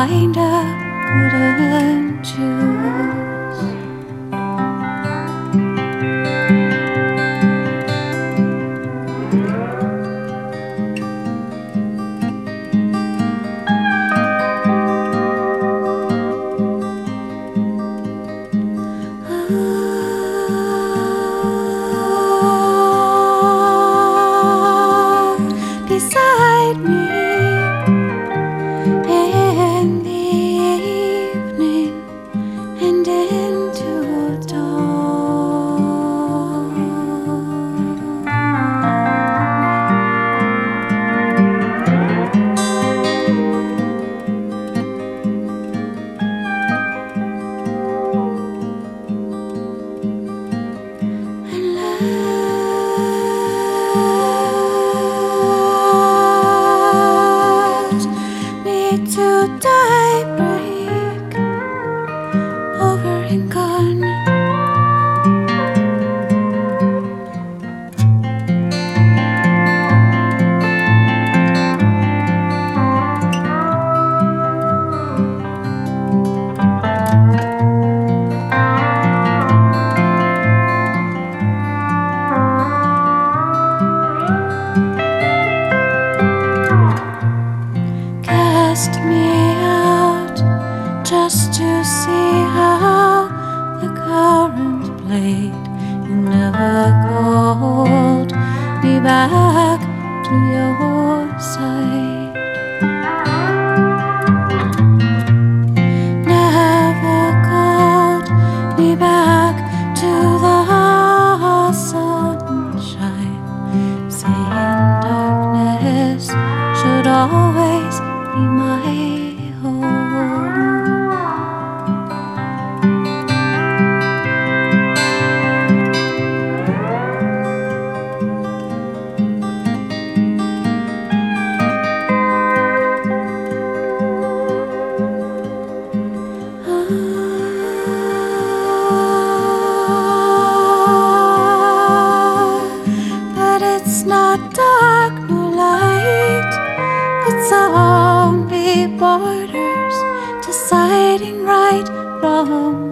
find a good see how the current played. You never called me back to your side. Never called me back to. borders, deciding right, wrong.